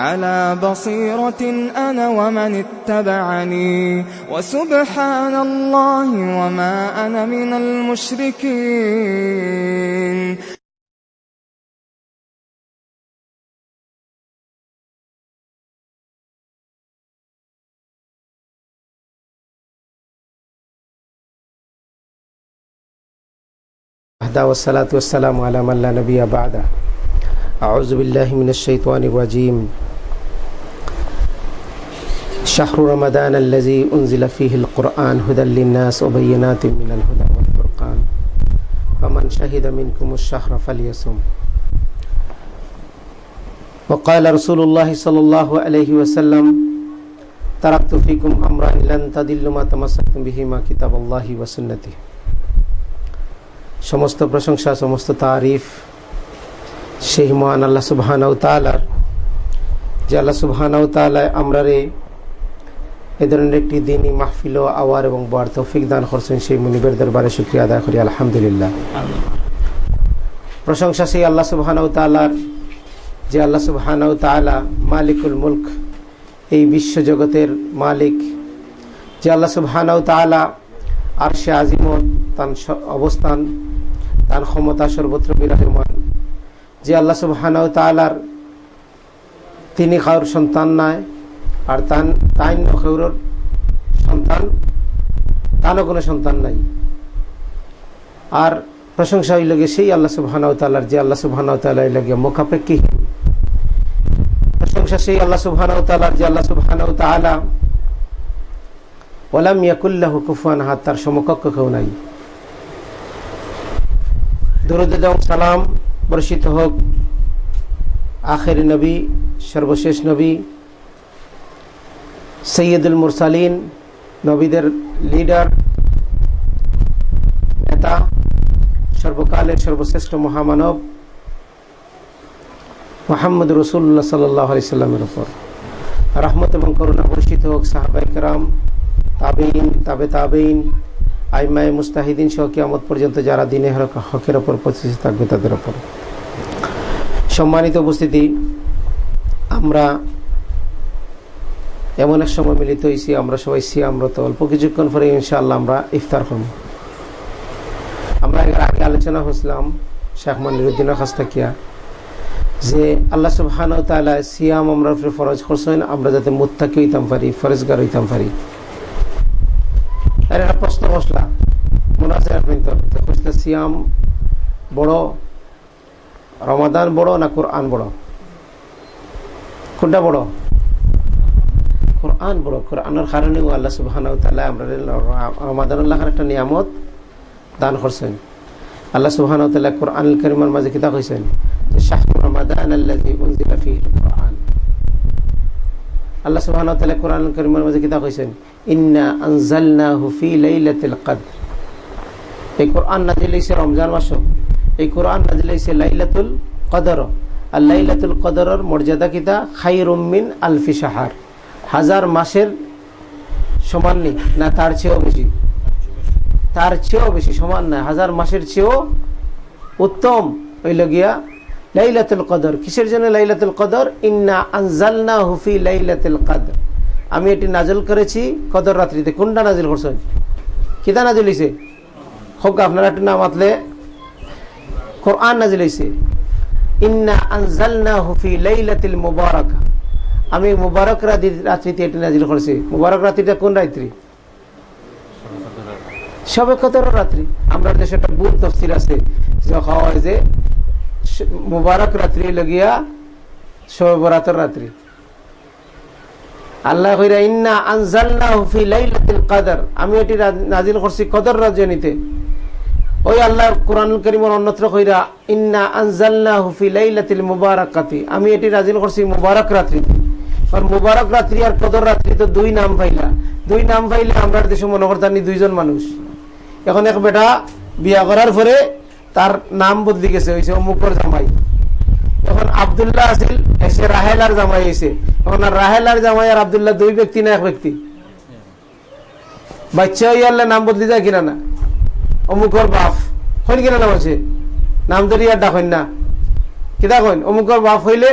على بصيرة أنا ومن اتبعني. وسبحان الله وما أنا من المشركين. وحده والصلاة والسلام على من لا نبي بعده. أعوذ بالله من الشيطان الرجيم. شهر رمضان الذي أنزل فيه القرآن هدى للناس وبينات من الهدى والفرقان فمن شهد منكم الشهر فليصم وقال رسول الله صلى الله عليه وسلم تركت فيكم أمران لن تضلوا ما تمسكتم بهما كتاب الله وسنته সমস্ত প্রশংসা সমস্ত তারিফ সেই মহান আল্লাহ সুবহানাউ তালার যে আল্লাহ সুবহানাউ তালায় আমরা রে এ ধরনের একটি দিনই মাহফিল আওয়ার এবং বর তৌফিক দান করছেন সেই মুনিবের দরবারে শুক্রিয়া আদায় করি, আলহামদুলিল্লাহ। প্রশংসা সেই আল্লাহ সুবহানাউ তালার যে আল্লাহ সুবহানাউ তালা মালিকুল মুলক, এই বিশ্বজগতের মালিক। যে আল্লাহ সুবহানাউ তালা আর সে আজিমত, তার অবস্থান, তার ক্ষমতা সর্বত্র বিরাজমান। যে আল্লাহ সুবহানাউ তালার তিনি কারোর সন্তান নাই আর তান তাই নখেউর সন্তান তারও কোনো সন্তান নাই। আর প্রশংসা হইল গিয়ে সেই আল্লাহ সুবহানাউ তালার যে আল্লাহ সুবহানাউ তালা লাগে মোকাপেক্ষি প্রশংসা সেই আল্লাহ সুবহানাউ তালার যে আল্লাহ সুবহানাউ তালা ওলাম ইয়াকুল্লাহ কুফান হাত তার সমকক্ষ কেউ নাই। দরুদ এবং সালাম, বর্ষিত হোক। আখের নবী, সর্বশেষ নবী সৈয়দুল মুরসালিন, নবীদের লিডার নেতা, সর্বকালের সর্বশ্রেষ্ঠ মহামানব, মোহাম্মদ রসুল্লাহ সাল্লাহ সাল্লামের উপর। রহমত এবং করুণা বর্ষিত হোক সাহাবাইকরাম তাবেইন তাবে তাবেইন আইমায় মুস্তাহিদিন সহ কিয়ামত পর্যন্ত যারা দিনে হকের ওপর প্রতিষ্ঠিত থাকবে তাদের ওপর সম্মানিত উপস্থিতি, আমরা এমন এক সময় মিলিত হয়েছি, আমরা সবাই সিয়ামরত। অল্প কিছুক্ষণ পরে ইনশাআল্লাহ আমরা ইফতার করব। আমরা এর আগে আলোচনা হয়েছিলাম শেখ মনিরুদ্দিনের কাছ থাকিয়া যে আল্লাহ সুবহান তালা সিয়াম আমরা ফরজ করছেন, আমরা যাতে মুত্তাকি হইতাম পারি, ফরেজগার হইতাম পারি। আর একটা প্রশ্ন বসলা মনে আছে সিয়াম বড়, রমাদান বড় না কোরআন বড়? কোনটা বড়? কোরআন বড় কোরআনের কারণে আল্লাহ সুবাহান আমরা রমাদানুল্লাহ একটা নিয়ামত দান করছেন। আল্লাহ সুবাহান কোরআন করিমার মাঝে কিতা কইছেন যে শাহ রমাদান আল্লাহি উনজিলা ফিহিল কোরআন। আল্লাহ সুবহানাহু ওয়া তাআলা কোরআন কারীমের মধ্যে কিতা কইছেন ইন্না আনজালনাহু ফি লাইলাতিল কদর। এই কোরআন নাযিল হইছে রমজান মাসে এই কোরআন নাযিল হইছে লাইলাতুল কদর। আর লাইলাতুল কদরের মর্যাদা কিতা? খায়রুম মিন আলফি শাহর। হাজার মাসের সমান নেই। না, তার চেয়েও বেশি। তার চেয়েও বেশি, সমান না হাজার মাসের চেয়েও উত্তম। হইল গিয়া লাইলাতুল কদর। কিসের জন্য লাইলাতুল কদর? ইন্না আনজালনা হুফি লাইলাতুল কদর। আমি এটি নাজল করেছি কদর রাত্রিতে। কোনটা নাজিল করছেন কিতা নাজিল হইছে? হোক আপনারা একটু নাম আতলে কোরআন নাজিল হইছে। ইন্না আনজালনা হুফি লাইলাতুল মুবারাকা। আমি মুবারক রাত্রিতে এটি নাজিল করেছি। মুবারক রাত্রিটা কোন রাত্রি? সবে কদর রাত্রি। আমরা দেশে একটা বুল তফসিল আছে, যে হয় যে মুবারক রাত্রি লগিয়া বরাতর রাত্রি। আল্লাহ কইরা, ইন্না আনজালনাহু ফি লাইলাতুল কদর। আমি এটি নাজিল করছি কদর রজনীতে। ওই আল্লাহ কোরআন করিমের অন্যত্র কইরা, ইন্না আনজালনাহু ফি লাইলাতিল মুবারাকাতি। আমি এটি নাজিল করছি মুবারক রাত্রিতে। আর মুবারক রাত্রি আর কদর রাত্রি তো দুই নাম পাইলা। দুই নাম পাইলে আমরা দেশে মনে করতাম দুইজন মানুষ। এখন এক বেটা বিয়া করার পরে তার নাম বদলি গেছে হয়েছে অমুকর জামাই। এখন আবদুল্লাহ আসিল এসে রাহেলার জামাই এসে এখন আর রাহেলার জামাই আর আবদুল্লাহ দুই ব্যক্তি না এক ব্যক্তি। বাচ্চা ইয়ারলে নাম বদলি যায় কিনা না? অমুকর বাপ। হইন কিনা নাম আছে নাম ধরি আর ডাকেন না। কিতা কইন? অমুকর বাপ হইলে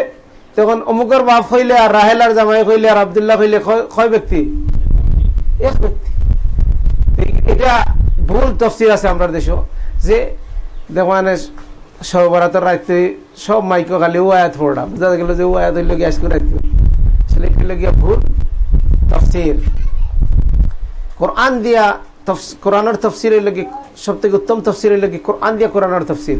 তখন অমুকর বাপ হইলে আর রাহেলার জামাই হইলে আর আবদুল্লাহ হইলে কয় ব্যক্তি? এক ব্যক্তি। এটা ভুল তফসির আছে আমরা দেশ। যে দেখো সর্বরাতের রাখতে সব মাইক খালি ও আয়াত পড়া। বুঝা গেল যে ও আয়াত হইল গ্যাস করে রাখতে আসলে গিয়া ভুল তফসির কোরআন দিয়া কোরআনের তফসির লাগে সব থেকে উত্তম তফসির লাগে কোরআন দিয়া কোরআনের তফসির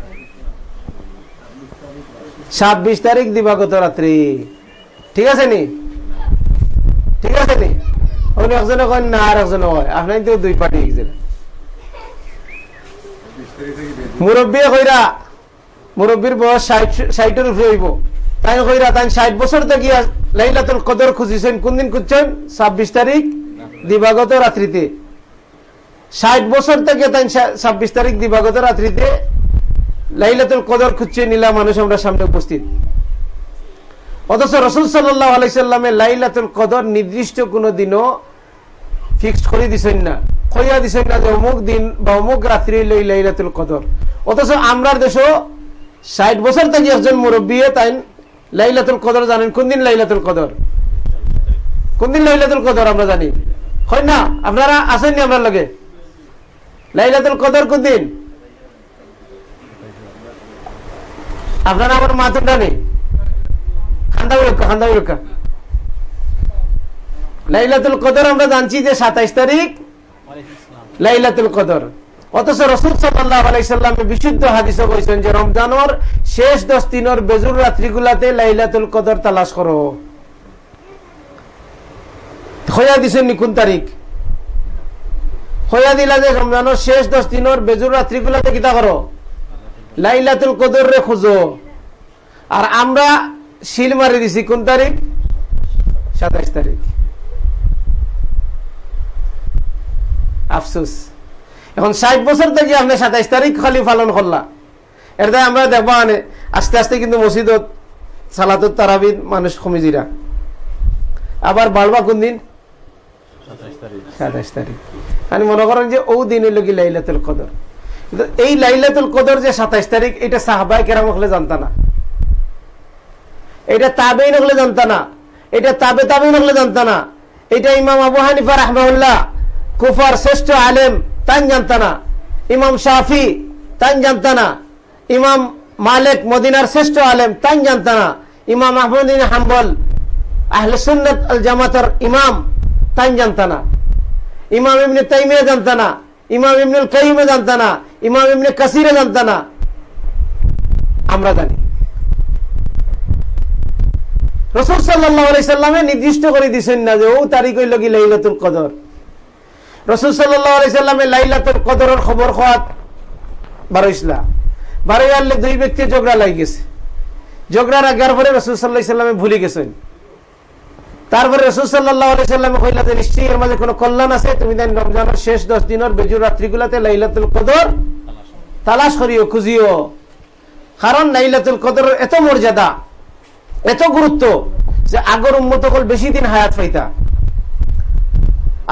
ছাব্বিশ তারিখ দিবাগত রাত্রি ঠিক আছে নি? ঠিক আছে নি? আপনি একজনে কয়, না, আর একজনে কয়। আপনার তো দুই পার্টি গেছেন মুরব্বী কইরা, মুরব্বীর বয়স ষাটের উপরে হইব। তাই কইরা তাই ষাট বছর থেকে লাইলাতুল কদর খুঁজিছেন। কোন দিন খুঁজছেন? ছাব্বিশ তারিখ দিবাগত রাত্রিতে ষাট বছর থেকে তাই ছাব্বিশ তারিখ দিবাগত রাত্রিতে লাইলাতুল কদর খুঁজছে নিলা মানুষ আমরা সামনে উপস্থিত। অথচ রসুল সাল্লাহ আলাইসাল্লামে লাইলাতুল কদর নির্দিষ্ট কোনো দিনও ফিক্সড করে দিছেন না। কইয়া দিছেন না যে অমুক দিন বা অমুক রাত্রি লই লাইলাতুল কদর। অথচ আমরার দেশও ষাট বছর থেকে একজন মুরব্বী তাই লাইলাতুল কদর জানেন। কোন দিন লাইলাতুল কদর? কোন দিন লাইলাতুল কদর আমরা জানি? হয় না? আপনারা আসেননি আপনার লগে? লাইলাতুল কদর কোন দিন? আপনারা আমার মাথা নেই লাইলাতুল আমরা জানছি যে সাতাইশ তারিখ। লাইলাতুল অথচ বিশুদ্ধ যে শেষ দশ দিনের বেজুর রাত্রিগুলাতে লাইলাতুল তালাশ করো। হইয়া দিলা যে রমজানোর শেষ দশ দিনের বেজুর রাত্রিগুলাতে কিতা করো? লাইলাতুল কদর রে খুঁজো। আর আমরা শিল মারি দিছি কোন তারিখ? সাতাইশ তারিখ। আফসুস। এখন ষাট বছর থেকে আপনি সাতাইশ তারিখ খালি পালন করলা এর আমরা দেখব আনে আস্তে আস্তে কিন্তু মসজিদত সালাতুর তারাবিদ মানুষ কমিজিরা আবার বাড়বা কোন দিন? সাতাইশ তারিখ। আমি মনে করেন যে ও দিন হইল কি লাইলাতুল কদর। এই লাইলাতুল কদর যে সাতাইশ তারিখ, এটা সাহাবাই কেরাম হলে জানতা না। এটা তাবে হলে জানতা না। এটা তাবে তাবে হলে জানতা না। এটা ইমাম আবু হানিফা রহমাউল্লাহ কুফার শ্রেষ্ঠ আলেম তান জানতা না। ইমাম শাফি তান জানতা না। ইমাম মালিক, মদিনার শ্রেষ্ঠ আলেম তান জানতা না। ইমাম আহমদিন হাম্বল, আহলে সুন্নত আল জামাতার ইমাম তান জানতা না। ইমাম ইমনি তাইমিয়া জানতা না। ইমাম ইমনুল কাইমে জানতা না। ইমাম ইমনি কাসিরে জানতা না আমরা জানি। রসুল সাল্লাহ নির্দিষ্ট করে দিচ্ছেন না যে ও তারিখ হইল কি লাইলাতুল কদর। রসুল সাল্লামে লাইলাতুল কদরের খবর খাওয়াত বারো ইসলা। বারো আনলে দুই ব্যক্তি ঝগড়া লাগ গেছে। ঝগড়ার পরে রসুল সাল্লাহ ভুলে গেছেন। তারপরে রসুল সাল্লাহ সাল্লামে কইলা যে নিশ্চয়ই এর মাঝে কোনো কল্যাণ আছে? তুমি দেন রমজানের শেষ দশ দিনের বেজুর রাত্রিগুলাতে লাইলাতুল কদর তালাশ করিও, খুঁজিও। কারণ লাইলাতুল কদরের এত মর্যাদা, এত গুরুত্ব যে আগর উন্মত কল বেশি দিন হায়াত পাইতা।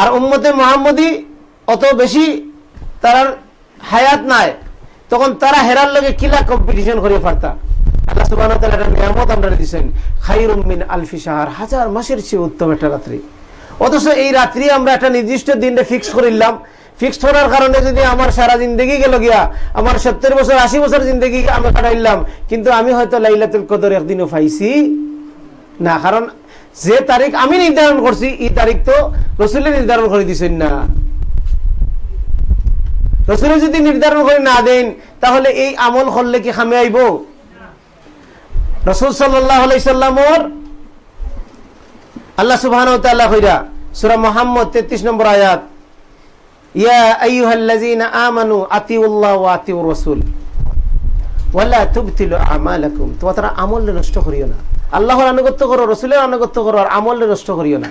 আর উম্মতে মোহাম্মদী অত বেশি তার হায়াত নাই, তখন তারা হেরার লগে কিলা কম্পিটিশন করে পারতা আল্লাহ সুবাহ নিয়ামত দিচ্ছেন খাইরুমিন আলফি সাহার হাজার মাসের চেয়ে উত্তম একটা রাত্রি। অথচ এই রাত্রি আমরা একটা নির্দিষ্ট ফিক্স করিলাম ফিক্সড করার কারণে যদি আমার সারা জিন্দগি গেল গিয়া, আমার সত্তর বছর, আশি বছর জিন্দগি আমি কাটাইলাম কিন্তু আমি হয়তো লাইলাতুল কদর একদিনও পাইছি না। কারণ যে তারিখ আমি নির্ধারণ করছি, এই তারিখ তো রসুলের নির্ধারণ করে দিচ্ছেন না। রসুল যদি নির্ধারণ করে না দেন, তাহলে এই আমল করলে কি খামে আইব? রসুল সাল্লামর আল্লাহ সুবাহ কইরা সুরা মোহাম্মদ তেত্রিশ নম্বর আয়াত নষ্ট না।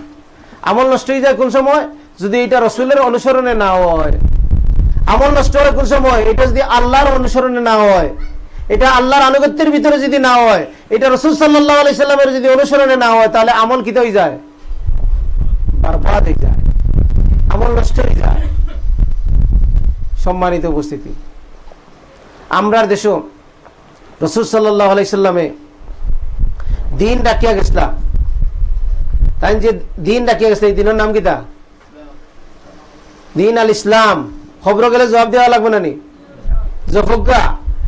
নষ্ট কোন যদি অনুসরণে না হয়। আমল নষ্ট হয় কোন সময়? এটা যদি আল্লাহর অনুসরণে না হয়। এটা আল্লাহর আনুগত্যের ভিতরে যদি না হয়, এটা রসুল সাল্লাহ আলাইসাল্লামের যদি অনুসরণে না হয়, তাহলে আমল কিতে হয়ে যায়? বারবাদ হয়ে যায়। আমল নষ্ট হয়ে যায়। সম্মানিত উপস্থিতি। আমরার রসুল সাল্লাহ আলাইসাল্লামে দিন ডাকিয়া গেছিলা তাই যে দিন ডাকিয়া গেছিল এই দিনের নাম দিন আল ইসলাম খবর গেলে জবাব দেওয়া লাগবে না নি? জফজ্ঞা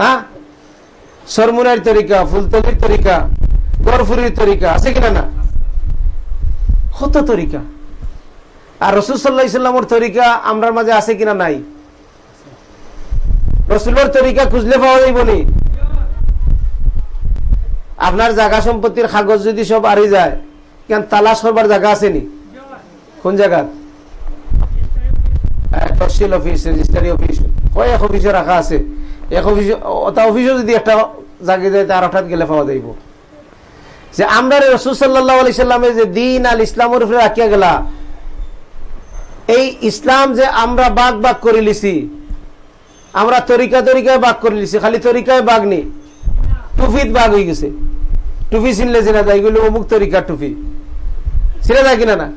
হ্যাঁ? সরমুনার তরিকা, ফুলতলির তরিকা গরফুরির তরিকা, আছে কিনা না? কত তরিকা? আর রসুল সাল্লাহ তরিকা আমরার মাঝে আছে কিনা নাই? রসুলের তরিকা খুঁজলে পাওয়া যাইব নি। আপনার জায়গা সম্পত্তির কাগজ যদি সব আরি যায়, কেন তালাশ করবার জায়গা আছে নি? কোন জায়গা? তহসিল অফিস রেজিস্ট্রারি অফিস, কয়েক অফিসে রাখা আছে। এক অফিস ওটা অফিসও যদি একটা জায়গায় যায় তার হঠাৎ গেলে পাওয়া যাইব। যে আমরা রসুল সাল্লাহ আলি যে দিন আল ইসলামের উপরে রাখিয়া গেলা, এই ইসলাম যে আমরা বাঘ বাঘ করে লিছি আমরা তরিকা তরিকায় বাঘ করে লিছি খালি তরিকায় বাঘ নেই। টুফিত বাঘ হয়ে গেছে। টুফি চিনলে চিনা যায়, এগুলো অমুক তরিকার টুফি। চিনা যায় কিনা না?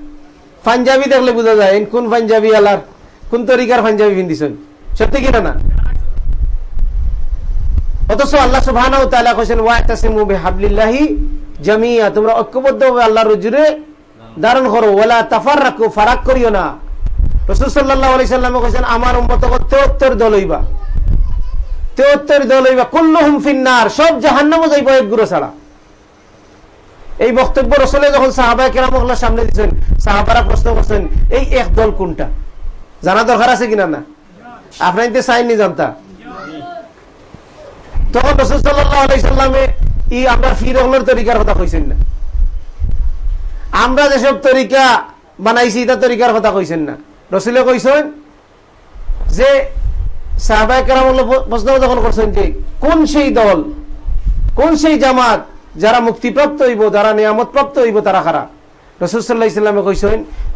পাঞ্জাবি দেখলে বোঝা যায় কোন পাঞ্জাবি আলার, কোন তরিকার পাঞ্জাবি পিন্দিছেন সত্যি কিনা না? অথচ আল্লাহ ওয়াতাসিমু বিহাবলিল্লাহি জামিয়া তোমরা ঐক্যবদ্ধভাবে আল্লাহর রুজুরে ধারণ করো, ওয়ালা তাফাররাকু, ফারাক করিও না। রাসূল সাল্লাল্লাহু আলাইহি সাল্লামে কইছেন, আমার উম্মত 73 দল হইবা। 73 দল হইবা। কুল্লুহুম ফিন্নার, সব জাহান্নামে যাইবা এক গুরু ছাড়া। এই বক্তব্য রসলে যখন সাহাবায়ে কেরাম সামনে দিচ্ছেন সাহাবারা প্রশ্ন করছেন, এই এক দল কোনটা? জানা দরকার আছে কিনা না? আপনার চাইনি জানতা? তখন রসুল সাল্লামে ই আমরা ফিরহলের তরিকার কথা কইছেন না। আমরা যেসব তরিকা বানাইছি এটা তরিকার কথা কইছেন না। রসুলে কইছেন যে প্রশ্ন যখন করছেন যে, কোন সেই দল, কোন সেই জামাত যারা মুক্তিপ্রাপ্ত হইব, যারা নিয়ামত প্রাপ্ত হইব, তারা খারাপ? রসুল্লাহ ইসলামে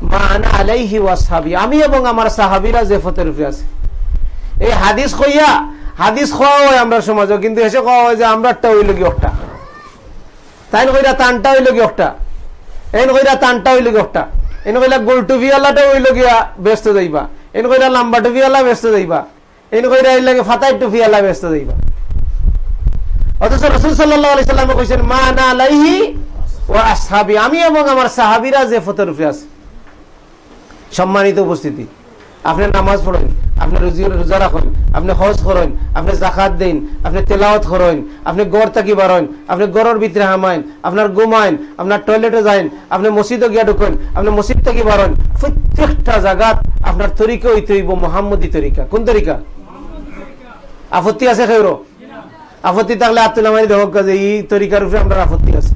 মানা আলাইহি ওয়াসাহাবি আমি এবং আমার সাহাবিরা যে ফতের উপরে আছে। এই হাদিস কইয়া হাদিস খাওয়া হয় আমরা সমাজে কিন্তু এসে খাওয়া হয় যে আমরা একটা হইল কি একটা। তাই কইরা তানটা হইল কি একটা। এন কইরা তানটা হইল কি একটা। এন কইলা গোল টুপিওয়ালাটা হইল গিয়া ব্যস্ত যাইবা। এন কইরা লাম্বা টুপিওয়ালা ব্যস্ত যাইবা। এন কইরা এই লাগে ফাতাই টুপিওয়ালা ব্যস্ত যাইবা। অথচ রসুল সাল্লাহ আলি সাল্লামে কইছেন, মা না আলাইহি ও আসহাবি। আমি এবং আমার সাহাবিরা যে ফতের উপরে আছে। সম্মানিত উপস্থিতি। আপনি নামাজ পড়েন। আপনি রোজা রাখেন, আপনি হজ করেন, আপনি জাকাত দেন, আপনি তেলাওয়াত করেন, আপনি গড় থাকি বারেন আপনি গড়ের ভিতরে হামাইন আপনার ঘুমাইন আপনার টয়লেটে যাইন আপনি মসজিদে গিয়া ঢুকেন, আপনি মসজিদ থেকে বারেন প্রত্যেকটা জায়গাত আপনার তরিকা হইতে হইব মোহাম্মদী তরিকা। কোন তরিকা? আপত্তি আছে খেউর আপত্তি থাকলে আব্দুল আমারি দেখ যে এই তরিকার উপরে আপনার আপত্তি আছে।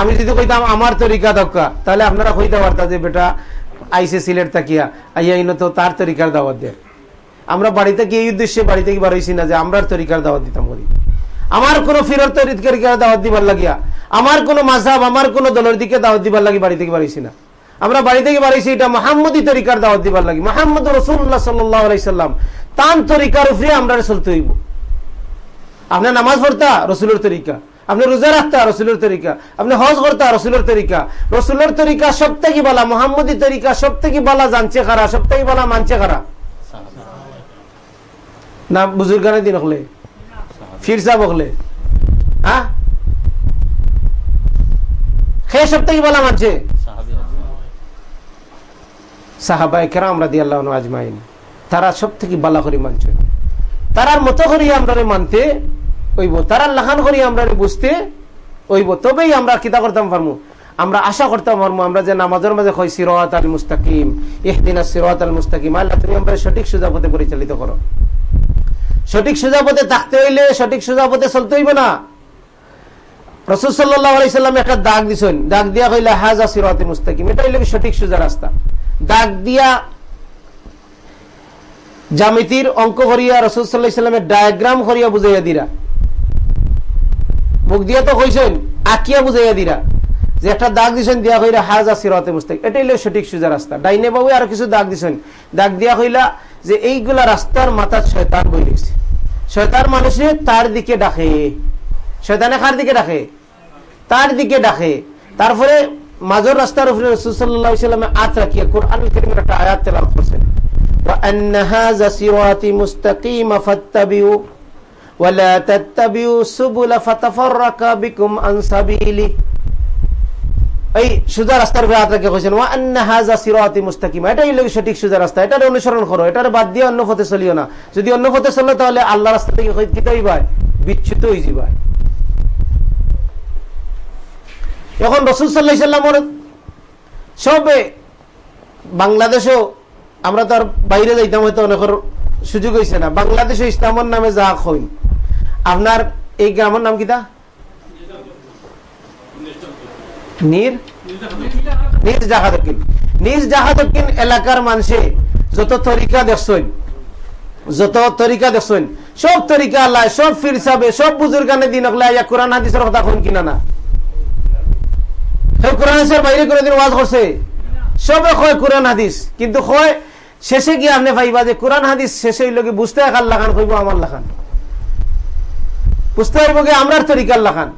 আমি যদি কইতাম, আমার তরিকা দক্কা তাহলে আপনারা কইতে পারতা যে, বেটা আইসে সিলেট তাকিয়া আইয়া ইনো তো তার তরিকার দাওয়াত দেয়। আমরা বাড়িতে কি এই উদ্দেশ্যে বাড়ি থেকে বাড়াইছি না যে আমরা তরিকার দাওয়াত দিতাম করি? আমার কোন ফিরর তরিকার দাওয়াত দিবার লাগিয়া? আমার কোনো মাঝাব আমার কোনো দলের দিকে দাওয়াত দিবার লাগি বাড়ি থেকে বাড়াইছি না? আমরা বাড়ি থেকে বাড়াইছি এটা মাহমুদি তরিকার দাওয়াত দিবার লাগি। মাহমুদ রসুল্লাহ সাল্লাম, তান তরিকার উপরে আমরা চলতে হইব আপনার নামাজ পড়তা, রসুলের তরিকা। আপনি রোজা রাখতা রসুলের তরিকা। আপনি হজ করতা রসুলের তরিকা। রসুলের তরিকা সব থেকে বলা মোহাম্মদী তরিকা সব থেকে বলা জানছে খারা সব থেকে বলা মানছে খারা না বুজুর্গানের দিন হলে ফিরসা বকলে হ্যাঁ? তারা সব থেকে বালা করে মানছে। তারার মতো করি আমরা মানতে ওইব তারার লাখান করি আমরা বুঝতে, ওইব, তবেই আমরা কিতা করতাম পারব আমরা আশা করতাম পারব আমরা যে নামাজের মাঝে কই সিরাত আল মুস্তাকিম, ইহদিনা সিরাত আল মুস্তাকিম, আল্লাহ তুমি আমরা সঠিক সুজা পথে পরিচালিত করো। সঠিক সুজা পথে থাকতে হইলে সঠিক সুজা পথে চলতে হইবে না। রসুল ডায়াগ্রাম করিয়া বুঝাইয়া দিরা। মুখ দিয়া তো কইছেন আঁকিয়া বুঝাইয়া দিরা যে একটা দাগ দিছেন দিয়া কইরা হাজা সিরাতে মুস্তাক এটা হইলে সঠিক সুজা রাস্তা ডাইনে বাবু আর কিছু দাগ দিছেন দাগ দিয়া কইলা যে এইগুলা রাস্তার মাথার শয়তান বই রয়েছে শয়তান মানুষে তার দিকে ডাকে শয়তানে কার দিকে ডাকে তার দিকে ডাকে তারপরে মাজর রাস্তার উপরে রসুল্লাহ সাল্লামে আত রাখিয়া কোরআন করিমের একটা আয়াত তেলাল করছেন وأن هذا صراطي مستقيم فاتبعوا ولا تتبعوا السبل فتفرق بكم عن سبيله এই সুজা রাস্তার উপরে আত্রাকে কইছেন ওয়া আন্না হাযা সিরাতি মুস্তাকিম এটাই হলো সঠিক সুজা রাস্তা এটার অনুসরণ করো এটার বাদ দিয়ে অন্য পথে চলিও না যদি অন্য পথে চলো তাহলে আল্লাহ রাস্তা থেকে কিতে হইবা বিচ্যুত হই যাবা এখন রসুল সাল্লাহ সাল্লামর সবে বাংলাদেশও আমরা তো আর বাইরে যাইতাম হয়তো অনেকের সুযোগ হয়েছে না বাংলাদেশে ইসলামের নামে যা হইন আপনার এই গ্রামের নাম কিতা নির? নিজ জাহাদকিন নিজ জাহাদকিন এলাকার মানুষে যত তরিকা দেখছেন, যত তরিকা দেখছেন, সব তরিকা আল্লাহ, সব ফির সাবে সব বুজুর্গানে দিন কোরআন হাদিসের কথা কোন কিনা না? কোরআন হাদিসের বাইরে কোনোদিন ওয়াজ করছে। সবে কয় কোরআন হাদিস, কিন্তু কয়, শেষে গিয়ে আপনি পাইবা যে কোরআন হাদিস শেষে লোকে বুঝতে লাখান কইব আমার বুঝতে পারব কি? আমরার তরিকার লাখান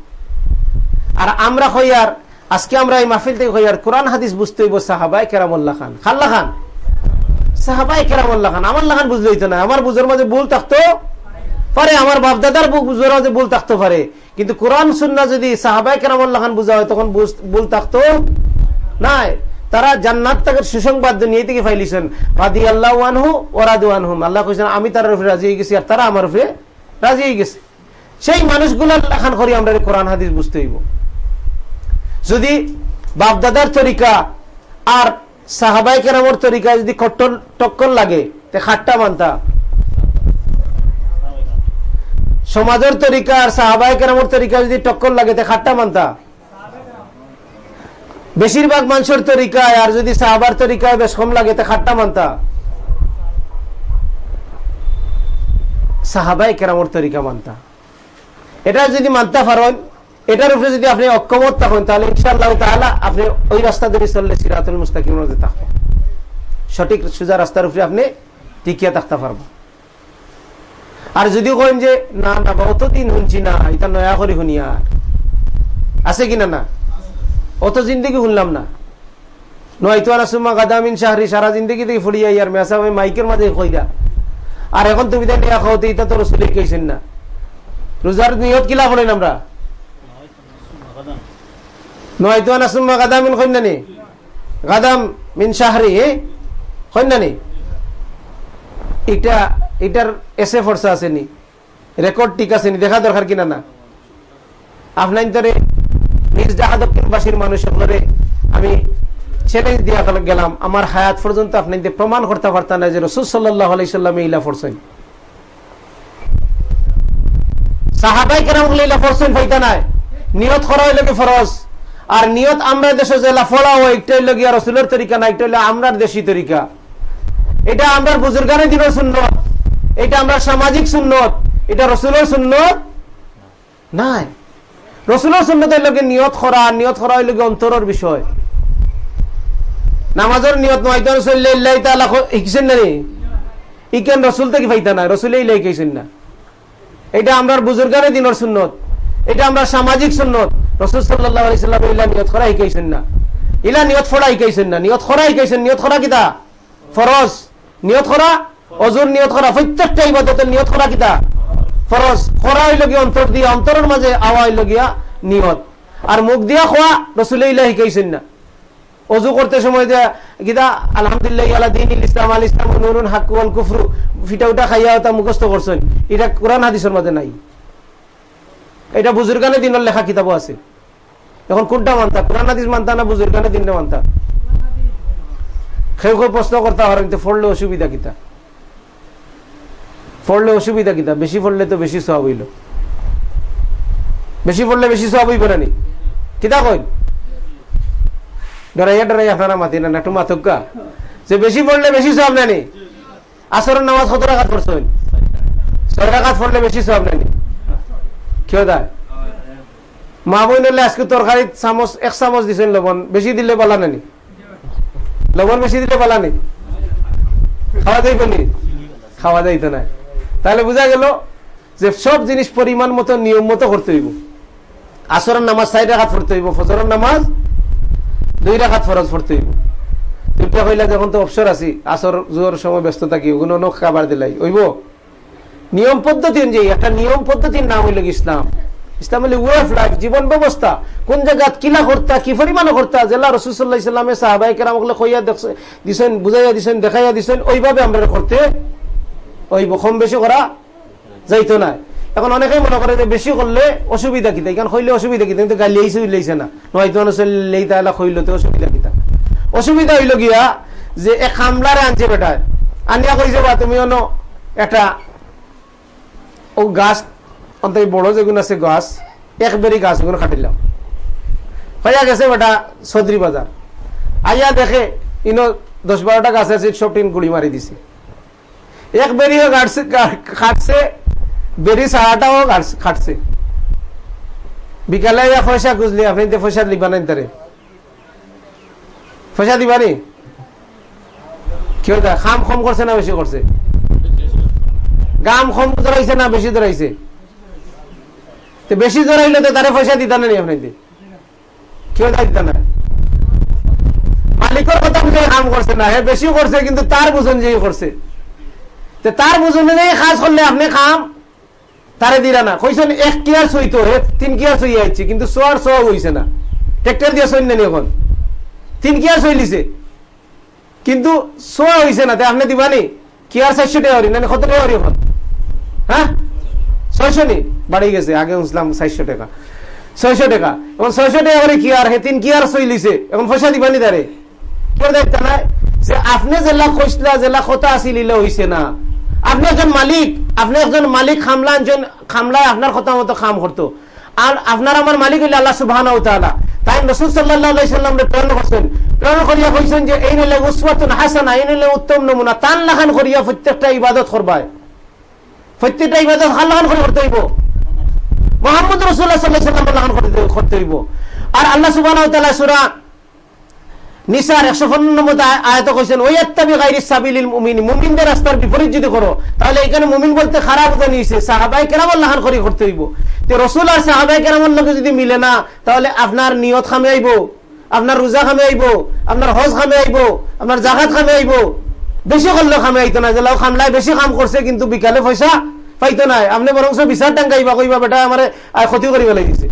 আর আমরা কইয়ার আজকে আমরা এই মাহফিল থেকে কইয়ার কোরআন, হাদিস বুঝতে হইব সাহাবাই কেরামুল্লাহ খান। খাল্লা খান? সাহাবাই কেরামুল্লাহ খান। আমার লাখান বুঝলে হইতো না। আমার বুঝের মাঝে ভুল থাকতো পারে। আমার বাপদাদার বুঝের মাঝে ভুল থাকতে পারে। কিন্তু কোরআন, সুন্না যদি সাহাবাই কেরামুল্লাহ খান বুঝা হয়, তখন ভুল থাকতো নাই। তারা জান্নাত তাকে সুসংবাদ নিয়ে থেকে ফাইলিছেন। রাদি আল্লাহ আনহু ও রাদু আনহুম। আল্লাহ কইছেন, আমি তার উপরে রাজি হয়ে গেছি আর তারা আমার উপরে রাজি হয়ে গেছে। সেই মানুষগুলা লেখান করি আমরা কোরআন, হাদিস বুঝতে হইব। যদি বাপদাদার তরিকা আর সাহাবাই কেরামর তরিকা যদি খট্টর টক্কর লাগে, তে খাট্টা মানতা সমাজের তরিকা আর সাহাবাই কেরামর তরিকা যদি টক্কর লাগে, তে খাট্টা মানতা বেশিরভাগ মানুষের তরিকায় আর যদি সাহাবার তরিকায় বেশ কম লাগে, তা খাট্টা মানতা সাহাবাই কেরামর তরিকা মানতা এটা যদি মানতে পারেন এটার উপরে যদি আপনি অক্ষমত থাকেন তাহলে ইনশাআল্লাহ তাহলে আপনি ওই রাস্তা ধরে চললে সিরাতুল মুস্তাকিম থাকবেন সঠিক সোজা রাস্তার উপরে আপনি টিকিয়া থাকতে পারবেন আর যদি কেন যে না না অতদিন শুনছি না এটা নয়া করে শুনি আর আছে কিনা না অত জিন্দগি শুনলাম না নয়তো আসুমা গাদামিন শাহরি সারা জিন্দগি থেকে ফুড়িয়া ইয়ার মেসা মাইকের মাঝে কইরা আর এখন তুমি খাওয়াতে এটা তো রসুলে কেছেন না রোজার নিয়ত কিলা করেন আমরা? নয়তো আসুমা গাদামিন কন্যানি গাদাম মিন শাহরি কন্যানি এটা এটার এসে ফর্সা আসেনি। রেকর্ড ঠিক আসেনি, দেখা দরকার কিনা না। আপনার তরে নিজ জাহা দক্ষিণবাসীর মানুষ আমি চ্যালেঞ্জ দিয়া গেলাম। আমার হায়াত পর্যন্ত আপনি প্রমাণ করতে পারতেন না যে রসুল সাল্লাহ আলাইসাল্লাম ইলা ফরছেন সাহাবাই কেরাম ইলা ফরছেন ফাইতা নাই। নিয়ত করা হইলে ফরজ? আর নিয়ত আমরা দেশে যে ফলা হয়, একটা হইল গিয়া রসুলের তরিকা না, একটা হইলে আমরার দেশি তরিকা। এটা আমরা বুজুর্গানের দিনের সুন্নত। এটা আমরা সামাজিক সুন্নত। এটা রসুলের সুন্নত নাই। রসুলের সুন্নতের লোকে নিয়ত করা নিয়ত করা হইল অন্তরের বিষয়। নামাজের নিয়ত নয়তন চললে তালা শিখছেন না রে? ইকেন রসুল থেকে ফাইতা না রসুলে ইলাই কেছেন না। এটা আমরা বুজুর্গানের দিনের সুন্নত। এটা আমরা সামাজিক সুন্নত। রসুল সাল্লাহ আলাইসাল্লাম ইলা নিয়ত করা শিখাইছেন না। ইলা নিয়ত ফোড়া শিখাইছেন না। নিয়ত করা শিখাইছেন। নিয়ত করা কিতা? ফরজ। নিয়ত করা অজুর নিয়ত করা প্রত্যেকটা ইবাদতের নিয়ত করা কিতা? ফরজ। করা হইল গিয়া অন্তর দিয়া, অন্তরের মাঝে আওয়া হইল গিয়া নিয়ত। আর মুখ দিয়া খোয়া রসুল ইলা শিখাইছেন না। অজু করতে সময় যে গীতা আলহামদুলিল্লাহ আলা দিন ইসলাম, আল ইসলাম কুফরু, ফিটা উঠা খাইয়া তা মুখস্থ করছেন। এটা কোরআন হাদিসের মাঝে নাই। এটা বুজুর্গানে দিনের লেখা কিতাবও আছে। এখন কোনটা মানতা? কোরআন হাদিস মানতা না বুজুর্গানে দিনটা মানতা? কেউ কেউ প্রশ্ন করতে পারেন কিন্তু পড়লে অসুবিধা কিতা? পড়লে অসুবিধা কিতা? বেশি পড়লে তো বেশি সব হইল। বেশি পড়লে বেশি সব হইব না নি? কিতা কইন ডরাইয়া ডরাইয়া আপনারা না একটু মাথকা যে বেশি পড়লে বেশি সব নানি আসরের নামাজ কত টাকা পড়ছেন? ছয় পড়লে বেশি সব কেউ মা বোন হলে আজকে তরকারি চামচ, এক চামচ দিছেন লবণ। বেশি দিলে বলা নানি লবণ বেশি দিলে বলা নেই। খাওয়া যাইব নি? খাওয়া যাইতো না। তাহলে বোঝা গেল যে সব জিনিস পরিমাণ মতো, নিয়ম মতো করতে হইব। আসরের নামাজ চাই রাখাত পড়তে হইব, ফজরের নামাজ দুই রাখাত ফরজ পড়তে হইব। দুটা কইলা যখন তো অবসর আছি, আসর জোর সময় ব্যস্ত থাকি ওগুলো নখ খাবার দিলাই। হইব? নিয়ম পদ্ধতি অনুযায়ী, একটা নিয়ম পদ্ধতির নাম হইল ইসলাম। ইসলাম হলে ওয়ে অফ লাইফ জীবন ব্যবস্থা। কোন জায়গাত কিলা করতা, কি পরিমাণ করতা, জেলা রসুল্লাহ ইসলামে সাহাবাই কেরাম ওগুলো কইয়া দিছেন, বুঝাইয়া দিছেন, দেখাইয়া দিছেন, ওইভাবে আমরা করতে ওই কম বেশি করা যাইতো না। এখন অনেকেই মনে করে যে বেশি করলে অসুবিধা কিতা কারণ হইলে অসুবিধা কিতা কিন্তু গালি আইসে উইলাইছে না। নয়তো লেই তাহলে হইলতে অসুবিধা কিতা অসুবিধা হইল গিয়া যে এক খামলারে আনছে বেটায়। আনিয়া কইছে বা তুমি অন্য একটা ও গাছ অন্তত বড় যেগুলো আছে গাছ একবারই গাছ ওগুলো কাটিলাম হইয়া গেছে বেটা সদরি বাজার। আইয়া দেখে ইনো দশ বারোটা গাছ আছে, সব টিন গুড়ি মারি দিছে। এক বেরিও কাটছে বেরি সারাটাও খাটছে। বিকালে পয়সা খুঁজলি, আপনি তো পয়সা লিবা নাই তারে। পয়সা দিবা নি? কেউ খাম কম করছে না বেশি করছে? গাম কম ধরাইছে না বেশি ধরাইছে তো বেশি ধরাইলে তো তারে পয়সা দিতা না নি আপনি কেউ দিতা না মালিকের কথা বুঝে কাম করছে না, হে বেশিও করছে, কিন্তু তার বুঝন যে করছে। তার বুঝন নেই কাজ করলে আপনি খাম। তারে দিলা না। কইছেন এক কিয়ার সইতো হে তিন কিয়ার সই আইছে, কিন্তু সোয়ার সোয়া হইছে না। ট্রেক্টর দিয়ে সই নেনি এখন। তিন কিয়ার সই লিছে। কিন্তু সোয়া হইছে না তাই আপনি দিবানি? কিয়ার চারশো টাকা হরি না কত টাকা হরি এখন? হ্যাঁ? ছয়শো নি? বাড়ি গেছে, আগে বুঝলাম চারশো টাকা। ছয়শো টাকা। এখন ছয়শো টাকা করে কি আর হে তিন কি আর সই লিছে। এখন পয়সা দিবানি তারে? কেউ দেখতে নাই। যে আপনি জেলা খসলা জেলা কথা আছিল হইছে না। আপনি একজন মালিক, আপনি একজন মালিক খামলা একজন খামলায় আপনার কথা মতো খাম করতো। আর আপনার আমার মালিক হইলে আল্লাহ সুবাহ তাই রসুল সাল্লাহাম প্রেরণ করছেন। প্রেরণ করিয়া কইছেন যে, এই নিলে উসমাতুন হাসানা, এই নিলে উত্তম নমুনা। তান লাখান করিয়া প্রত্যেকটা ইবাদত করবায়। প্রত্যেকটা ইবাদত হাল্লাখান করে করতে হইব। মোহাম্মদ রসুল্লাহ সাল্লাহ সাল্লাম লাখান করতে হইব। আর আল্লাহ সুবাহ সুরা নিসার একশো পনেরো নম্বর আয়ত কইছেন ওই আত্মাবি গাইরি সাবিলিল মুমিন, মুমিনদের রাস্তার বিপরীত যদি করো, তাহলে এখানে মুমিন বলতে খারাপ কথা নিয়েছে। সাহাবাই কেরাম আল্লাহান করি করতে হইব। তো রসুল আর সাহাবাই কেরাম আল্লাহকে যদি মিলে না, তাহলে আপনার নিয়ত খামে আইব, আপনার রোজা খামে আইব, আপনার হজ খামে আইব, আপনার জাগাত খামে আইব। বেশি করলেও খামে আইতো না, যে লাও খামলায় বেশি কাম করছে, কিন্তু বিকালে পয়সা পাইতো নাই আপনি বরং বিচার টাঙ্গাইবা, কইবা, বেটা, আমার ক্ষতি করিবা লাগিছে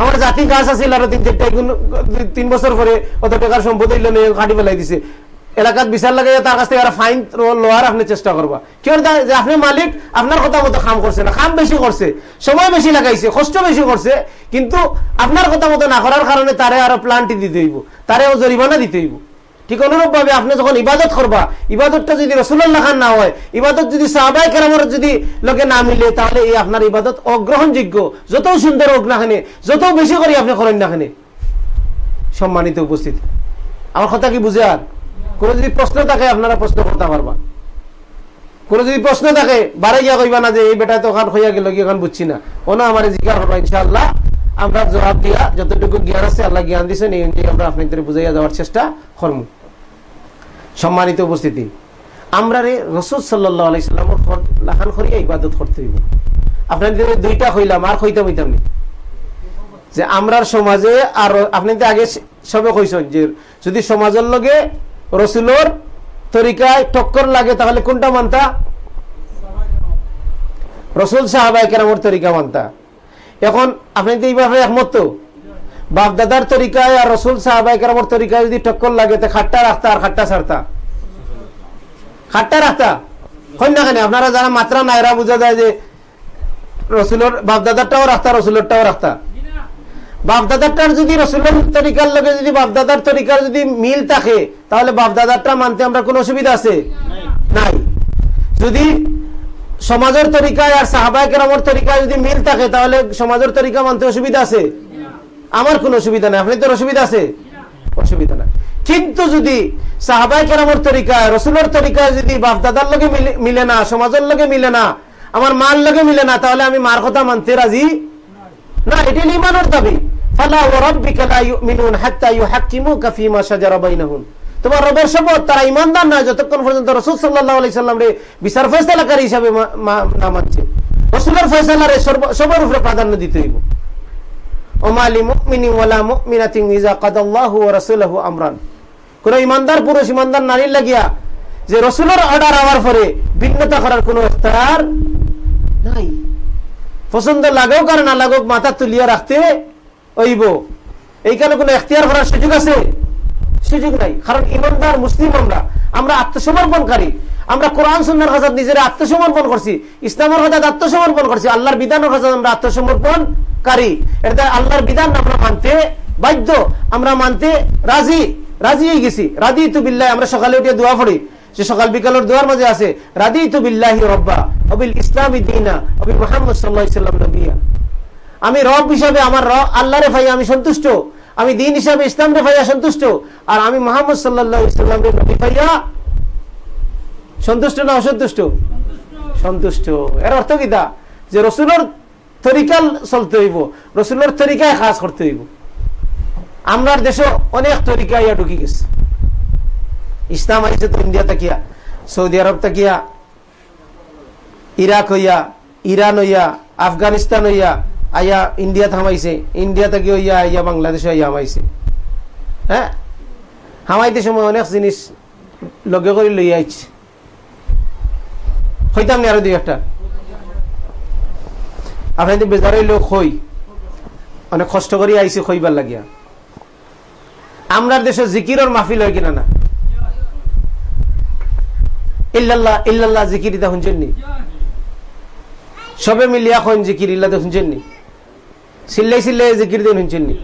আমার জাতি গাছ আছিল আরও তিন চারটা তিন বছর পরে অত টাকার সম্পত্তি কাটি পেলাই দিছে। এলাকাত বিচার লাগে তার কাছ থেকে ফাইন লোয়ার আপনি চেষ্টা করবা। কেন আপনি মালিক, আপনার কথা মতো কাম করছে না, কাম বেশি করছে, সময় বেশি লাগাইছে, কষ্ট বেশি করছে, কিন্তু আপনার কথা মতো না করার কারণে তারে আরও প্লান্টি দিতে হইব তারে জরিমানা দিতে হইব। ঠিক অনুরূপ ভাবে আপনি যখন ইবাদত করবা, ইবাদতটা যদি রসুল্লাহ খান না হয়, ইবাদত যদি সাহাবাই কেরামের যদি লোকে না মিলে, তাহলে এই আপনার ইবাদত অগ্রহণযোগ্য। যত সুন্দর হোক না খানে যত বেশি করি আপনি করেন না সম্মানিত উপস্থিতি। আমার কথা কি বুঝে আর কোনো যদি প্রশ্ন থাকে, আপনারা প্রশ্ন করতে পারবা। কোনো যদি প্রশ্ন থাকে, বারে গিয়া কইবা না যে, এই বেটা তো ওখান হইয়া গেল কি এখন বুঝছি না। ও না আমার জিজ্ঞাসা করবা, ইনশাআল্লাহ, আমরা জবাব দিয়া যতটুকু জ্ঞান আছে, আল্লাহ জ্ঞান দিচ্ছেন এই অনুযায়ী আমরা আপনাদের বুঝাইয়া যাওয়ার চেষ্টা করব সম্মানিত উপস্থিতি। আমরা রে রসুদ সাল্লাম লাখান করিয়া ইবাদত করতে হইব। আপনাদের দুইটা হইলাম, আর হইতাম হইতাম যে আমরার সমাজে আর আপনি আগে সবে কইছেন যে যদি সমাজের লগে রসুলোর তরিকায় টক্কর লাগে তাহলে কোনটা মানতা? রসুল সাহাবাই কেরামর তরিকা মানতা। এখন আপনি তো এইভাবে একমত তো? বাপদাদার তরিকায় আর রসুল সাহাবাই কেরামর তরিকায় যদি টক্কর লাগে, তো খাট্টা রাখতা আর খাট্টা সারতা খাট্টা রাখতা? কন্যাখানে আপনারা যারা মাত্রা নাইরা বোঝা যায় যে রসুলের বাপদাদারটাও রাখতা, রসুলেরটাও রাখতা। বাপদাদারটার যদি রসুলের তরিকার লগে যদি বাপদাদার তরিকার যদি মিল থাকে, তাহলে বাপদাদারটা মানতে আমরা কোনো অসুবিধা আছে? নাই। যদি সমাজের তরিকায় আর সাহাবায় কেরামর তরিকায় যদি মিল থাকে, তাহলে সমাজের তরিকা মানতে অসুবিধা আছে? আমার কোনো অসুবিধা নাই। আপনাদের অসুবিধা আছে? অসুবিধা নাই। কিন্তু যদি সাহাবাই কেরামর তরিকায়, রসুলের তরিকায় যদি বাপদাদার লগে মিলে না, সমাজের লগে মিলে না, আমার মার লগে মিলে না, তাহলে আমি মার কথা মানতে রাজি? না, এটি ইমানের দাবি। তারা প্রাধান্য দিতে হইব। কোন ইমানদার পুরুষ, ইমানদার নারীর লাগিয়া যে রসুলের অর্ডার হওয়ার পরে ভিন্নতা করার কোন ইখতিয়ার নাই। পছন্দ লাগুক আর না লাগুক মাথা তুলিয়া রাখতে ওইব এইখানে কোন এখতিয়ার করার সুযোগ আছে? সুযোগ নাই। কারণ ইমানদার মুসলিম আমরা। আমরা আত্মসমর্পণকারী। আমরা কোরআন সুন্নার হাজার নিজেরা আত্মসমর্পণ করছি। ইসলামের হাজার আত্মসমর্পণ করছি। আল্লাহর বিধানের হাজার আমরা আত্মসমর্পণকারী। এটা আল্লাহর বিধান আমরা মানতে বাধ্য। আমরা মানতে রাজি। রাজি হয়ে গেছি। রাজি তু বিল্লাহ, আমরা সকালে উঠে দোয়া পড়ি। যে সকাল বিকালের দোয়ার মাঝে আছে রাদি তু বিল্লাহি রব্বা, অবিল ইসলামী দিনা, অবিল মোহাম্মদ সাল্লাহ নবিয়া। আমি রব হিসাবে আমার আল্লাহ রে ভাই আমি সন্তুষ্ট। আমি দিন হিসাবে ইসলাম রে ভাইয়া সন্তুষ্ট। আর আমি মোহাম্মদ সাল্লাহ ইসলাম রে নবী ভাইয়া সন্তুষ্ট না অসন্তুষ্ট? সন্তুষ্ট। এর অর্থ কিতা যে রসুলের তরিকাল চলতে হইব, রসুলের তরিকায় কাজ করতে হইব। আমরার দেশে অনেক তরিকা ইয়া ঢুকি গেছে। ইসলাম আইছে তো ইন্ডিয়া তাকিয়া, সৌদি আরব তাকিয়া, ইরাক হইয়া, ইরান হইয়া, আফগানিস্তান হইয়া আইয়া ইন্ডিয়া থামাইছে। ইন্ডিয়া থেকে হইয়া আইয়া বাংলাদেশ হইয়া হামাইছে। হ্যাঁ? হামাইতে সময় অনেক জিনিস লগে করে লইয়া হইতাম নি আরও দুই একটা। আপনাদের বেজারে লোক হই অনেক কষ্ট করে আইছে খইবার লাগিয়া। আমরা দেশে জিকিরর মাহফিল হয় কিনা না? ইল্লাল্লাহ ইল্লাল্লাহ জিকির সবে মিলিয়া খন জিকির ইল্লা শুনছেননি সিল্লাই সিল্লাই জিকির দিন শুনছেননি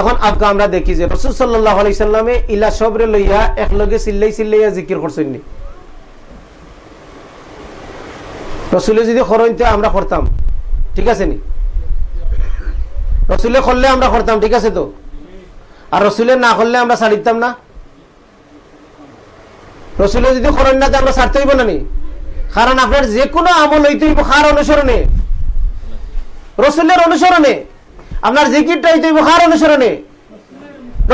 এখন আজকে আমরা দেখি যে রসুল সাল্লাহ আলাইসাল্লামে ইলা সবরে লইয়া একলগে সিল্লাই সিল্লাইয়া জিকির করছেননি রসুলে যদি খরইতে আমরা করতাম ঠিক আছে নি? রসুলে করলে আমরা করতাম ঠিক আছে তো? আর রসুলের না করলে আমরা ছাড়িতাম না? রসুলে যদি করেন না আমরা ছাড়তে হইব না নি? কারণ আপনার যে কোনো আমল হইতে হইব খার অনুসরণে? রসুলের অনুসরণে। আপনার জিকিরটা হইতে হইব খার অনুসরণে?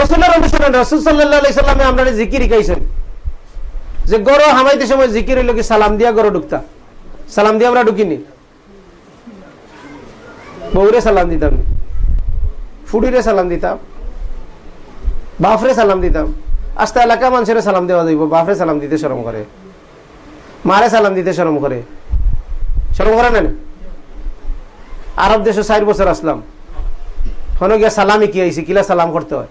রসুলের অনুসরণে। রসুল সাল্লাহামে আপনার জিকির শিখাইছেন। যে গরো হামাইতে সময় জিকির হইল কি সালাম দিয়া গরো ঢুকতা? সালাম দিয়ে আমরা ঢুকিনি। বউরে সালাম দিতাম। ফুডিরে সালাম দিতাম। বাফরে সালাম দিতাম। আস্তে এলাকা মানুষের সালাম দেওয়া যাইব। বাফরে সালাম দিতে সরম করে। মারে সালাম দিতে সরম করে। সরম করে না আরব দেশে চার বছর আসলাম। হন গিয়া সালামি কি আইসি কিলা সালাম করতে হয়?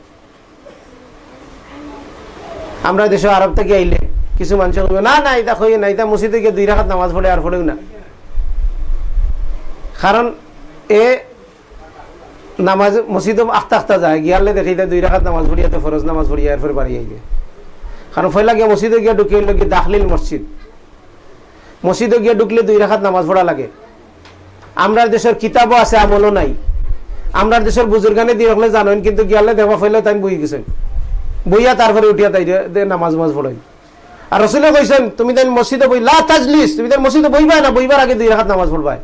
আমরা দেশে আরব থেকে আইলে কিছু মানুষ না না, এটা কই না, এটা মসজিদে গিয়ে দুই রাখাত নামাজ পড়ে আর পড়েও না। কারণ এ নামাজ মসজিদ আখতা আখতা যায় গিয়ালে দেখি দুই রাখাত নামাজ পড়িয়া তো ফরজ নামাজ পড়িয়া এরপরে বাড়ি আইবে। কারণ ফয়লা গিয়া মসজিদে গিয়া ঢুকিয়ে লোক দাখলিল মসজিদ? মসজিদে গিয়া ঢুকলে দুই রাখাত নামাজ পড়া লাগে। আমরা দেশের কিতাবও আছে, আমলও নাই। আমরা দেশের বুজুর্গানে দিয়ে রাখলে জানেন, কিন্তু গিয়ালে দেখবা ফেলে তাই বই গেছেন বইয়া তারপরে উঠিয়া তাই নামাজ মাজ পড়াই আর রসুলে কইছেন, তুমি তাই মসজিদে বই লা তাজলিস, তুমি তাই মসজিদে বইবা না, বইবার আগে দুই রাখাত নামাজ পড়বাই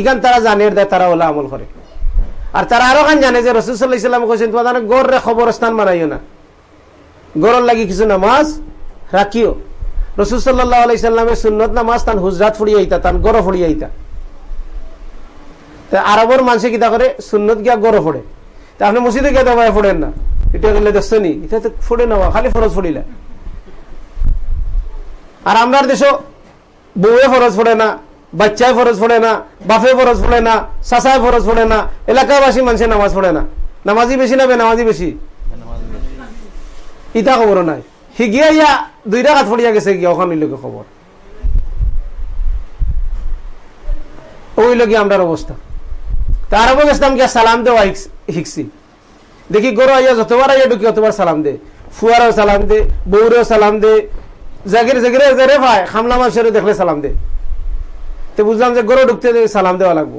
ইখান তারা জানের দেয় তারা ওলা আমল করে। আর তারা আরও খান জানে যে রসুল সাল্লাহ ইসলাম কইছেন তোমার গড় রে খবর স্থান মানাইও না। গড়র লাগি কিছু নামাজ রাখিও। রসুল সাল্লাহ আলাইসাল্লামের সুন্নত নামাজ তান হুজরাত ফুড়িয়ে আইতা, তান গড় ফুড়িয়ে আইতা। আরবর মানুষে কিতা করে? সুন্নত গিয়া গড় ফোড়ে। তা আপনি মসজিদে গিয়ে দেওয়া ফোড়েন না। এটা গেলে দেখছ নি? এটা তো ফোড়ে নেওয়া, খালি ফরজ ফোড়িলা। আর আমরার দেশও বউয়ে ফরজ পড়ে না বাচ্চায় ফরজ পড়ে না বাফে ফরজ পড়ে না চাচায় ফরজ পড়ে না এলাকাবাসী মানুষের নামাজ পড়ে না নামাজি বেশি না বেনামাজি বেশি ইটা খবর নাই হিগিয়া ইয়া দুই রাখাত ফড়িয়া গেছে গিয়া ওখানে লোকে খবর ওই লোকে আমরার অবস্থা তার গেছিলাম গিয়া সালাম দেওয়া শিখছি দেখি গরু আইয়া যতবার আইয়া ঢুকি অতবার সালাম দে। ফুয়ারও সালাম দে বৌরেও সালাম দে জাগির জাগিরে জেরে ভাই খামলা মানুষেরও দেখলে সালাম দে। তো বুঝলাম যে গরু ঢুকতে সালাম দেওয়া লাগবো।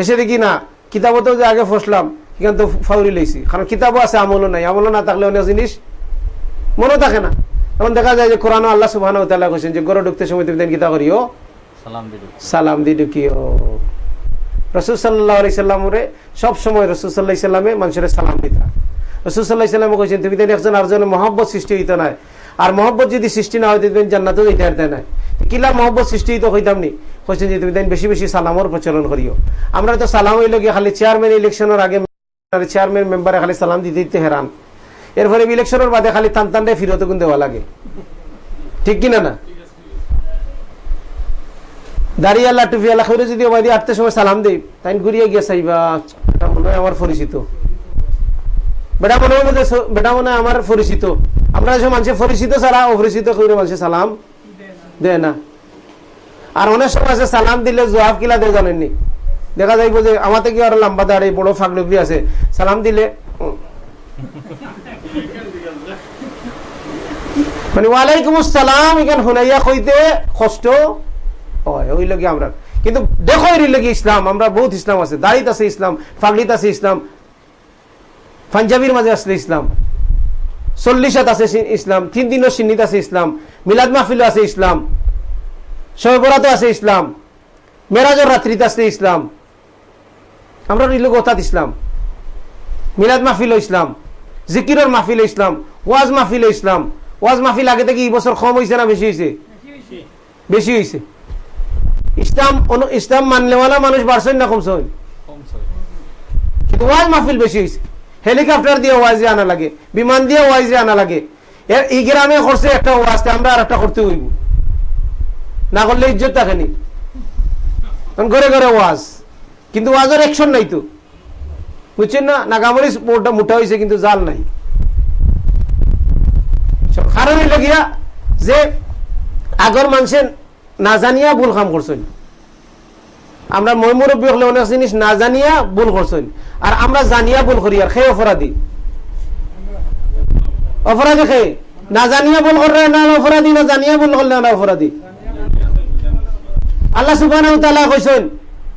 এসে দেখি না কিতাবতেও যে আগে ফসলাম এখান তো ফাউরি লইছি। কারণ কিতাবও আছে আমলও নাই। আমলও না থাকলে অনেক জিনিস মনে থাকে না। এখন দেখা যায় যে কোরআন আল্লাহ সুবাহ কৈছেন যে গরু ঢুকতে সময় তুমি কিতা করিও। সালাম দি ঢুকিও। রসুল সাল্লাহ সাল্লামরে সব সময় রসুল সাল্লাহ সাল্লামে মানুষের সালাম দিতা। রসুল সাল্লাহ সাল্লামে কৈছেন তুমি একজন আরেকজনের মহব্বত সৃষ্টি হইতে নাই। আর মহব্বত যদি সৃষ্টি না হয় তুমি কিলা মহব্বত সৃষ্টি হইতে হইতাম নি? কৈছেন যে, তুমি বেশি বেশি সালামর প্রচলন করিও। আমরা তো সালাম হইল খালি চেয়ারম্যান ইলেকশনের আগে চেয়ারম্যান মেম্বারে খালি সালাম দিতে দিতে হেরান। এরপরে ইলেকশনের বাদে খালি টান টানটাই ফিরত গুণ দেওয়া লাগে। ঠিক কিনা না দাঁড়িয়ে আল্লাহ টুফি যদি ওবাদি আটটার সময় সালাম দেই তাই ঘুরিয়ে গিয়ে চাইবা মনে হয় আমার পরিচিত। বেটা মনে হয় বেটা মনে হয় আমার পরিচিত। মানুষের পরিচিত ছাড়া অপরিচিত করে সালাম না। আর অনেক সময় আছে সালাম দিলে কিলা দেয় জানেননি? দেখা যাইব যে লম্বা দাঁড়িয়ে বড় আছে। সালাম দিলে মানে ওয়ালাইকুম আসসালাম, এখানে হুনাইয়া কইতে কষ্ট হয়, ওই লগে আমরা। কিন্তু দেখো এর লগে ইসলাম, আমরা বহুত ইসলাম আছে। দাড়িত আছে ইসলাম, ফাগলিত আছে ইসলাম, পাঞ্জাবির মাঝে আসলে ইসলাম। চল্লিশাত আছে ইসলাম তিন দিনের সিন্নিত আছে ইসলাম মিলাদ মাহফিল আছে ইসলাম শৈবরাতে আছে ইসলাম মেরাজর রাত্রিতে আছে ইসলাম আমরা রইল অর্থাৎ ইসলাম মিলাদ মাহফিল ইসলাম জিকিরর মাহফিল ইসলাম ওয়াজ মাহফিল ইসলাম ওয়াজ মাহফিল আগে থেকে এই বছর কম হয়েছে না বেশি হয়েছে বেশি হয়েছে ইসলাম ইসলাম মানলেওয়ালা মানুষ বাড়ছেন না কমছেন? কিন্তু ওয়াজ মাহফিল বেশি হয়েছে হেলিকপ্টার দিয়ে ওয়াজে আনা লাগে, বিমান দিয়ে ওয়াজে আনা লাগে। এর এই গ্রামে করছে একটা ওয়াজ আমরা আর একটা করতে হইব। না করলে ইজ্জত থাকেনি ঘরে ঘরে ওয়াজ, কিন্তু ওয়াজের অ্যাকশন নাই তো। বুঝছেন না? নাগামরি মোটা হয়েছে কিন্তু জাল নাই। কারণ হইল গিয়া যে আগর মানুষের না জানিয়া ভুল কাম করছেন। আমরা মই মুরব্বী হলে অনেক জিনিস না জানিয়া ভুল করছেন। আর আমরা জানিয়া ভুল করি, আর খেয়ে অপরাধী। অপরাধী খেয়ে না জানিয়া ভুল করলে না অপরাধী, না জানিয়া ভুল করলে না অপরাধী। আল্লাহ সুবাহ কইছেন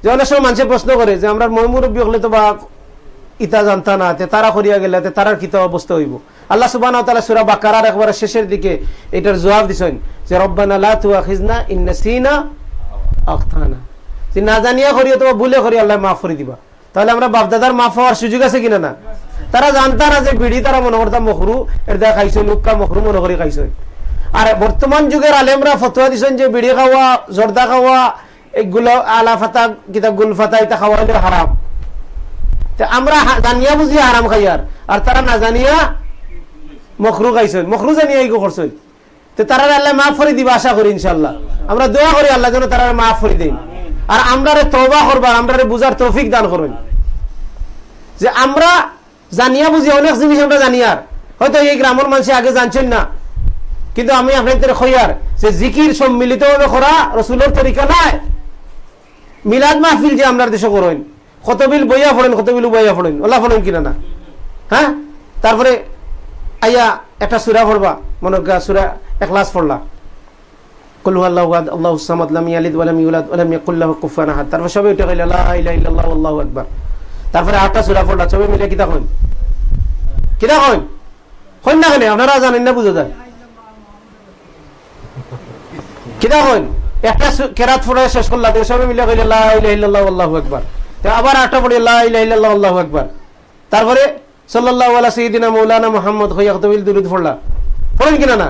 যে অনেক সময় মানুষের প্রশ্ন করে যে আমরা মই মুরব্বী হলে তো বা ইতা জানতা না তারা করিয়া গেলে তারার কিতা অবস্থা হইব? আল্লাহ সুবাহ সুরা বাকার একবারে শেষের দিকে এটার জবাব দিছেন যে, রব্বানা লা তুআখিজনা ইন নাসিনা আখতানা যে না জানিয়া করিয়া তোমার ভুলে করি আল্লাহ মাফ করে দিবা। তাহলে আমরা বাপদাদার মাফ হওয়ার সুযোগ আছে কিনা না? তারা জানতা না যে বিড়ি তারা মনে করতাম মখরু এর দেখা খাইছে লুক্কা মখরু মনে করে খাইছে। আর বর্তমান যুগের আলেমরা ফতোয়া দিছেন যে বিড়ি খাওয়া, জর্দা খাওয়া এগুলো আলা ফাতা, কিতাব গুল ফাতা, এটা খাওয়া হলে হারাম। আমরা জানিয়া বুঝিয়া হারাম খাই আর আর তারা না জানিয়া মখরু খাইছেন। মখরু জানিয়া ইগো করছেন। তো তারা আল্লাহ মাফ করে দিবা, আশা করি ইনশাল্লাহ আমরা দোয়া করি আল্লাহ যেন তারা মাফ করে দিন। আর আমরা তবা করবার আমরা বুঝার তৌফিক দান করুন যে আমরা জানিয়া বুঝি, অনেক জিনিস আমরা জানি আর হয়তো এই গ্রামের মানুষ আগে জানছেন না। কিন্তু আমি আপনাদের খইয়ার যে জিকির সম্মিলিত ভাবে করা রসুলের তরিকা নাই। মিলাদ মাহফিল যে আমরা দেশে করেন কতবিল বইয়া পড়েন কতবিল বইয়া পড়েন, ওলা পড়েন কিনা না? হ্যাঁ? তারপরে আইয়া একটা সুরা পড়বা, মনে সুরা একলাস পড়লা। কলু তারপর একটা শেষ মিলে আল্লাহু আবার আটটা পড়ে তারপরে সাইয়্যিদিনা মাওলানা মুহাম্মদ হইয়া দুরুদ পড়লা পড়েন কিনা না?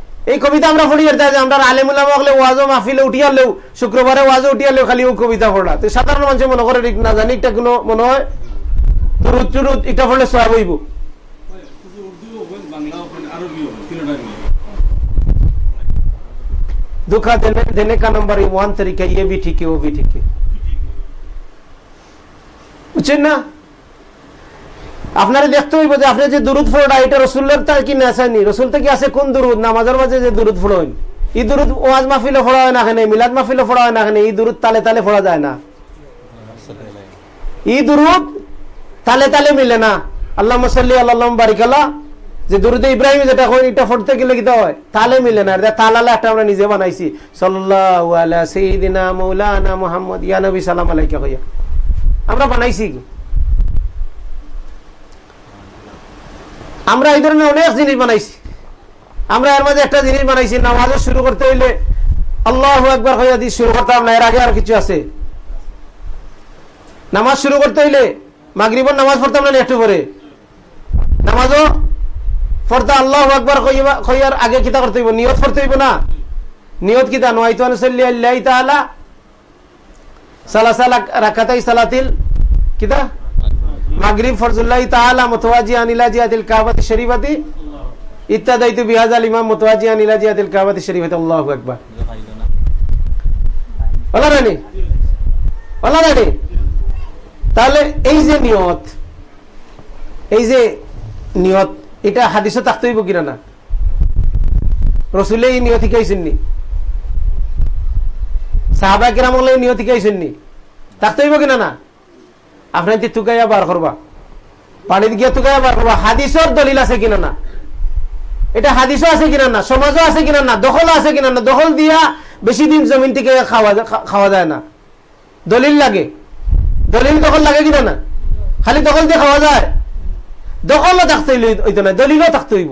এই কবিতা আমরা পড়ি আর যে আমরা আলেমুল্লাহ হলে ওয়াজও মাহফিলে উঠিয়ালেও শুক্রবারে ওয়াজও উঠিয়ালেও খালি ও কবিতা পড়া তো সাধারণ মানুষ মনে করে ঠিক না জানি এটা কোনো মনে হয় তুরুত তুরুত এটা পড়লে সব হইব धोखा देने देने का नंबर वन तरीका ये भी ठीक है वो भी ठीक है বুঝছেন না আপনারা দেখতে হইব যে আপনি যে দুরুদ ফোড়া এটা রসুল্লের তার কি নেশানি রসুল থেকে আছে কোন দুরুদ? নামাজের মাঝে যে দুরুদ ফোড়েন এই দুরুদ ওয়াজ মাহফিলে ফোড়া হয় না এখানে মিলাদ মাহফিলে ফোড়া হয় না এখানে এই দুরুদ তালে তালে ফোড়া যায় না। এই দুরুদ তালে তালে মিলে না। আল্লাহ মসাল্লি আল্লাহ। বারিকাল্লাহ যে দুরুদে ইব্রাহিম যেটা হয় এটা ফটতে গেলে কি হয়? তালে মিলে না। তালালে একটা আমরা নিজে বানাইছি। সাল্লাল্লাহু আলা সাইয়্যিদিনা মাওলানা মুহাম্মদ। ইয়া নবী সালাম আলাইকা হইয়া। আমরা বানাইছি আমরা এই ধরনের অনেক জিনিস বানাইছি। আমরা এর মাঝে একটা জিনিস বানাইছি, নামাজও শুরু করতে হইলে আল্লাহ একবার হইয়া দিয়ে শুরু করতাম, না, এর আগে আর কিছু আছে। নামাজ শুরু করতে হইলে মাগরিবর নামাজ পড়তাম না একটু পরে? নামাজও পড়তে আল্লাহ একবার কইয়ার আগে কিতা করতে হইব, নিয়ত পড়তে হইব না। নিয়ত কিতা? নয়তো আনুসাল্লি আল্লাহ তাআলা সালাসা রাকাতাই সালাতিল কিতা? মাগরিব ফরজুল্লাহ তাআলা মুতওয়াজিআন ইলা জিয়াতিল কাবাতি শরীফাতি ইত্তাদাইতু বিহাজাল ইমাম মুতওয়াজিআন ইলা জিয়াতিল কাবাতি শরীফাতি আল্লাহু আকবার বলা রানি বলা রানি তাহলে এই যে নিয়ত এই যে নিয়ত এটা হাদিসে থাকতে হইব কিনা না রসুলে এই নিয়ত শিখাইছেননি সাহাবা কিরাম এই নিয়ত শিখাইছেননি থাকতে হইব কিনা না আপনার তুকাইয়া বার করবা পানিত গিয়া তুকাইয়া বার করবা, হাদিসর দলিল আছে কিনা না? এটা হাদিসও আছে কিনা না? সমাজও আছে কিনা না? দখল আছে কিনা না? দখল দিয়া বেশি দিন জমিন থেকে খাওয়া যায় না। দলিল লাগে। দলিল দখল লাগে কিনা না? খালি দখল দিয়ে খাওয়া যায়। দখলও থাকতে হইতো না, দলিলও থাকতে হইব।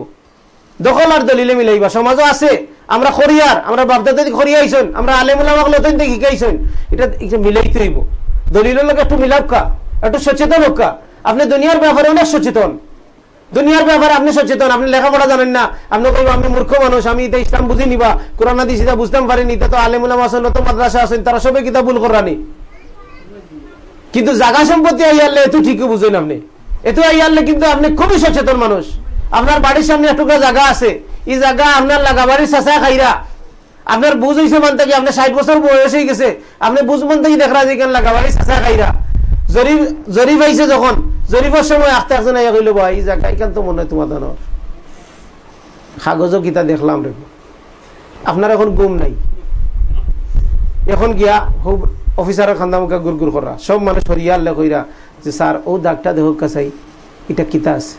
দখল আর দলিলে মিলাইবা। সমাজও আছে। আমরা খরিয়ার, আমরা বাপদাদা খরিয়াইছেন আমরা আলেমুলামাক লতন দেখি শিখাইছেন। এটা মিলাইতে হইব। দলিলের লোক একটু মিলাপকা একটু সচেতন হোকা আপনি দুনিয়ার ব্যাপারে অনেক সচেতন। দুনিয়ার ব্যাপারে আপনি সচেতন, আপনি লেখাপড়া জানেন না। আপনি কইব আমি মূর্খ মানুষ, আমি এটা ইসলাম বুঝি নিবা কোরআন, হাদিস এটা বুঝতাম পারিনি, তা তো আলেমুলাম আছেন নত মাদ্রাসা আছেন, তারা সবাই কিতা ভুল করানি। কিন্তু জাগা সম্পত্তি আইয়ালে এত ঠিকই বুঝেন আপনি। এত আইয়ালে কিন্তু আপনি খুবই সচেতন মানুষ। আপনার বাড়ির সামনে এটুকু জায়গা আছে। এই জায়গা আপনার লাগা বাড়ির চাষা খাইরা, আপনার বুঝ হয়েছে মানতে কি, আপনার ষাট বছর বয়স হয়ে গেছে। আপনি বুঝ মানতে কি দেখা যায় কেন লাগা বাড়ির চাষা খাইরা? জরিফ জরিফ আইছে যখন জরিফের সময় আস্তে একজন আইয়া কইল এই জায়গা এখান তো মনে হয় তোমার দানোর কাগজও কিতা দেখলাম রে আপনার এখন গুম নাই। এখন গিয়া খুব অফিসারের খান্দা মুখা গুর গুর করা সব মানুষ হরিয়াল্লে কইরা যে স্যার ও দাগটা দেহ কাছাই এটা কিতা আছে?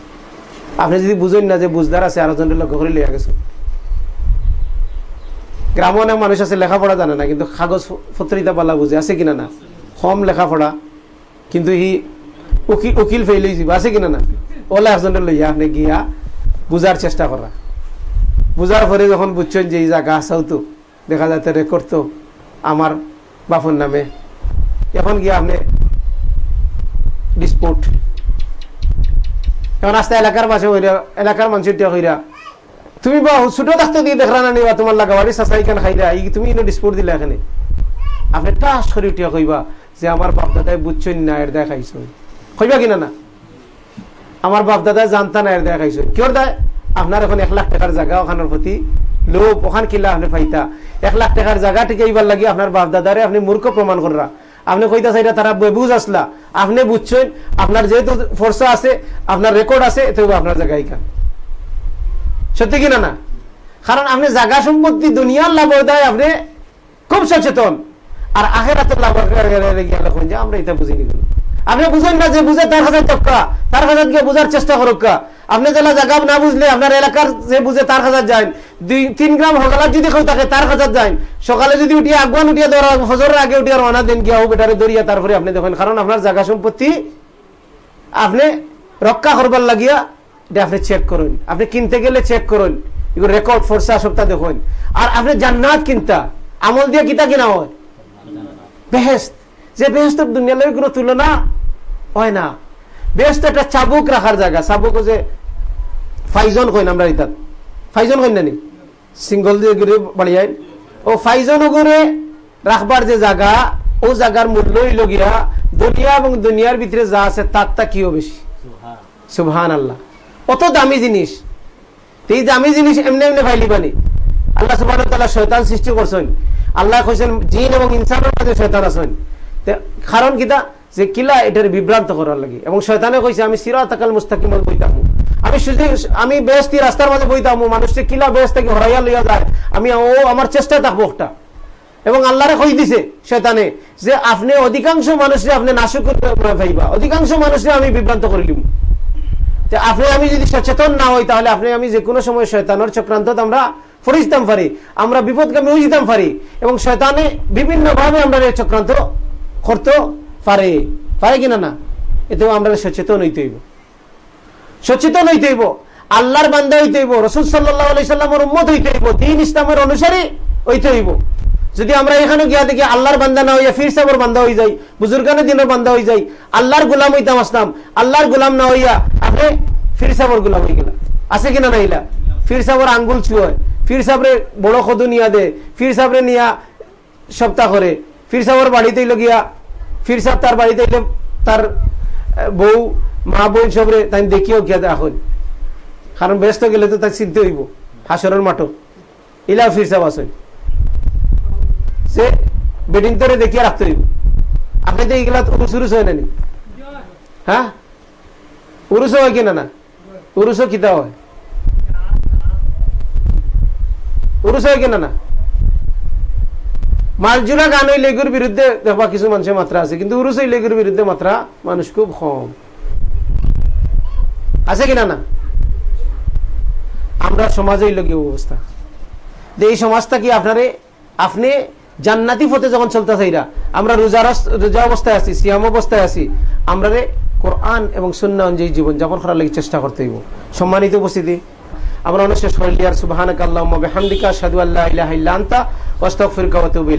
আপনি যদি বুঝেন না যে বুঝদার আছে, আরও জনের লক্ষ্য করে লিয়া গেছে গ্রাম অনেক মানুষ আছে লেখাপড়া জানে না, কিন্তু কাগজ পত্রিতা পালা বুঝে আছে কিনা না? কম লেখাপড়া কিন্তু হি উকিল ফেলে যাব আছে কিনা না? ওলা একজনের লইয়া আপনি গিয়া বুঝার চেষ্টা করা বুঝার পরে যখন বুঝছেন যে এই জায়গা আসাও তো দেখা যাচ্ছে রেকর্ড তো আমার বাপন নামে। এখন গিয়া আপনি ডিসপোর্ট এখন আস্তে এলাকার মাসে হইরা এলাকার মানুষের টিয়া হইরা তুমি বা ছোট থাকতে দিয়ে দেখরা না নিবা তোমার লাগা বাড়ি চাচাই খান খাইরা তুমি ইনো ডিসপোর্ট দিলা এখানে আপনি টাস করে উঠিয়া কইবা। যে আমার বাপ দাদাই বুঝছেন না, এর দেখাইছ কইবা কিনা না? আমার বাপ দাদাই জানতা না, এর দেখাইছ কিয়র দেয় আপনার এখন এক লাখ টাকার জায়গা ওখানের প্রতি। লোক ওখান কিলা আপনি পাইতা। এক লাখ টাকার জায়গা থেকে এইবার লাগি আপনার বাপ দাদারে আপনি মূর্খ প্রমাণ করা আপনি কইতা চাইটা তারা বুঝ আসলা। আপনি বুঝছেন, আপনার যেহেতু ফোর্সা আছে, আপনার রেকর্ড আছে এতে আপনার জায়গায় খান সত্যি কিনা না? কারণ আপনি জায়গা সম্পত্তি দুনিয়ার লাভ দেয় আপনি খুব সচেতন। আর আখেরাতের লাভ যে, আমরা এটা বুঝিনি আপনি বুঝেন না যে বুঝে তার হাজার টক্কা তার হাজার গিয়ে বুঝার চেষ্টা করুক আপনি যারা জায়গা না বুঝলে, আপনার এলাকার যে বুঝে তার হাজার যান দুই, তিন গ্রাম সকালে যদি কেউ থাকে, তার হাজার যান সকালে যদি উঠিয়ে, আগুয়ান উঠিয়ে ধরা ফজরের আগে উঠিয়ে রানা দিন, গিয়া বেটারে দরিয়া তারপরে আপনি দেখেন, কারণ আপনার জায়গা সম্পত্তি আপনি রক্ষা করবার লাগিয়া এটা আপনি চেক করুন। আপনি কিনতে গেলে চেক করুন। রেকর্ড ফোর্সা সপ্তাহ দেখুন। আর আপনি জান্নাত কিনতা, আমল দিয়ে কিতা কিনা হয়? বেহেস্ত যে বেহেস্তের দুনিয়ার কোনো তুলনা হয় না। বেহেস্ত একটা চাবুক রাখার জায়গা। চাবুক যে ফাইজন কইন আমরা ইতাত ফাইজন কইন নানি সিঙ্গল দিয়ে ঘুরে বাড়ি আইন। ও ফাইজন করে রাখবার যে জায়গা ও জায়গার মূল্য হইল গিয়া দুনিয়া এবং দুনিয়ার ভিতরে যা আছে তার তা কিও বেশি। সুবহান আল্লাহ অত দামি জিনিস। এই দামি জিনিস এমনি এমনি ফাইলি বানি। আল্লাহ সুবাহ শৈতান সৃষ্টি করছেন। আল্লাহ কইছেন, জিন এবং ইনসানের মাঝে শৈতান আছেন। কারণ কিতা যে কিলা এটার বিভ্রান্ত করার লাগে। এবং শয়তানে কইছে, আমি সিরা তাকাল মুস্তাকিম বইতাম আমি শুধু, আমি বেহস্তি রাস্তার মাঝে বইতাম মানুষকে কিলা বেহস্ত থেকে হরাইয়া লইয়া যায়। আমি, ও আমার চেষ্টায় থাকব একটা। এবং আল্লাহরে কই দিছে শয়তানে? যে আপনি অধিকাংশ মানুষরে আপনি নাশক পাইবা অধিকাংশ মানুষরে আমি বিভ্রান্ত করে যে আপনি, আমি যদি সচেতন না হই, তাহলে আপনি, আমি যে কোনো সময় শয়তানের চক্রান্ত আমরা ফরিজতাম পারি আমরা বিপদগামী যেতাম পারি এবং শয়তানে বিভিন্ন ভাবে আমরা চক্রান্ত করতে পারে পারে কিনা না? আমরা সচেতন হইতে হইব। সচেতন হইতে হইব, আল্লাহর বান্দা হইতে হইব, রসুল সাল্লাহ উম্মত হইতে হইব, দিন ইসলামের অনুসারী হইতে হইব। যদি আমরা এখানে গিয়া দেখি আল্লাহর বান্দা না হইয়া ফির সাবর বান্দা হয়ে যাই, বুজুর্গানের দিনের বান্দা হয়ে যাই, আল্লাহর গুলাম হইতাম আসলাম আল্লাহর গুলাম না হইয়া আপনি ফির সাবর গুলাম হয়ে গেলা আছে কিনা নাইলা ফির সাবর আঙ্গুল ছুয় ফির সাবরে বড় খদু নিয়া দে, ফির সাবরে নিয়া সপ্তাহ করে। ফির সাবর বাড়িতে গিয়া ফির সাহ তার বাড়িতে তার বউ, মা বোন সবরে তাই দেখিও গিয়া এখন। কারণ ব্যস্ত গেলে তো তাই চিনতে হইব, হাসরের মাঠো ইলা ফির সাহ আসেন। সে বেডিং তরে দেখিয়া রাখতে হইব। আপনি তো এইগুলা উরুস হয় নানি হ্যাঁ? উরুস হয় কিনা না উরুসও কিতা হয়। হয় কিনা না। মালজুরা গান ওই লেগুর বিরুদ্ধে দেখবা কিছু মানুষের মাত্রা আছে, কিন্তু উরুস ওই লেগুর বিরুদ্ধে মাত্রা মানুষ খুব কম। আছে কিনা না? আমরা সমাজে লোক অবস্থা। এই সমাজটা কি আপনারে, আপনি জান্নাতি পথে যখন চলতে চাইরা আমরা রোজা রোজা অবস্থায় আছি, সিয়াম অবস্থায় আছি আমরা কোরআন এবং সুন্না অনুযায়ী জীবন যাপন করার লাগে চেষ্টা করতে হইব। সম্মানিত উপস্থিতি। আমরা অনেক শরীর সুবাহ আল্লাহ হামদিকা সাদু আল্লাহ ইলাহা ইল্লা আনতা ওয়াস্তাগফিরুকা ওয়া আতুবু